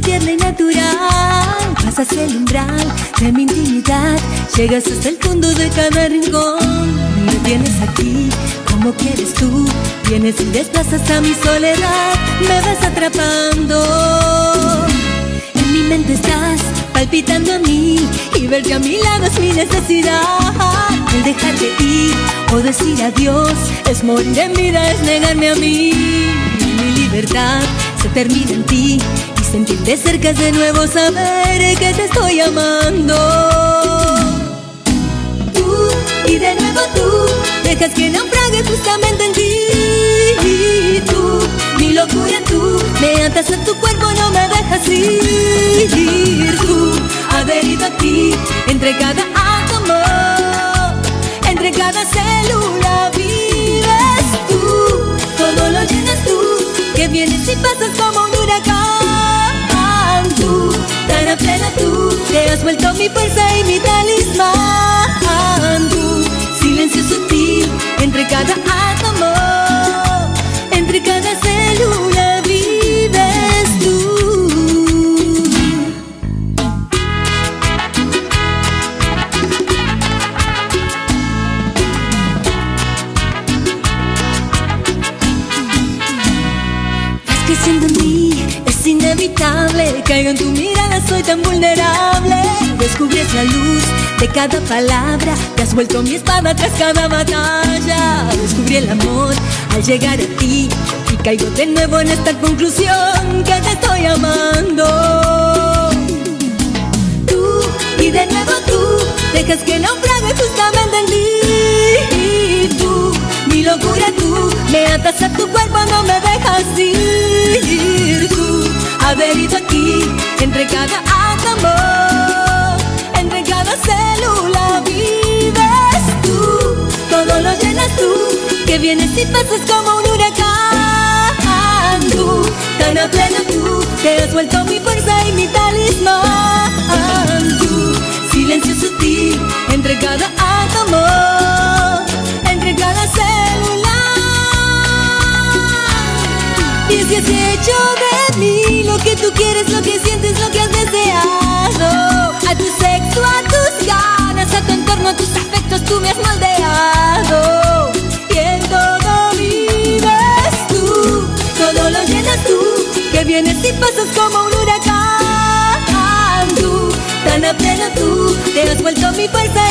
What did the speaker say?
tierna y natural. Pasas el umbral de mi intimidad, llegas hasta el fondo de cada rincón. Me tienes aquí como quieres tú, vienes y desplazas a mi soledad, me vas atrapando. En mi mente estás palpitando a mí y verte a mi lado es mi necesidad. El dejarte ir o decir adiós es morir en vida, es negarme a mí. Mi libertad se termina en ti y sentirte cerca es de nuevo saber que te estoy amando. Tú y de nuevo tú dejas que naufrague justamente en ti. Tú, mi locura tú, me atas a tu cuerpo, no me dejas ir. Tú, adherido a ti, entre cada átomo, entre cada célula pasas como un huracán. Tú, tan plena tú, te has vuelto mi fuerza y mi talismán. En mí, es inevitable. Caigo en tu mirada, soy tan vulnerable. Descubres la luz de cada palabra. Te has vuelto mi espada tras cada batalla. Descubrí el amor al llegar a ti. Y caigo de nuevo en esta conclusión que te estoy amando. Tú y de nuevo tú dejas que naufrague justamente en ti. Tú, mi locura tú, me atas a tu cuerpo, no me dejas ir. Vienes y pasas como un huracán. Tú, tan a pleno tú, te has vuelto mi fuerza y mi talismán. Tú, silencio sutil, entre cada átomo, entre cada célula. Y si has hecho de mí lo que tú quieres, lo que sientes, vienes y pasas como un huracán. Tú, tan a pleno tú, te has vuelto mi fuerza.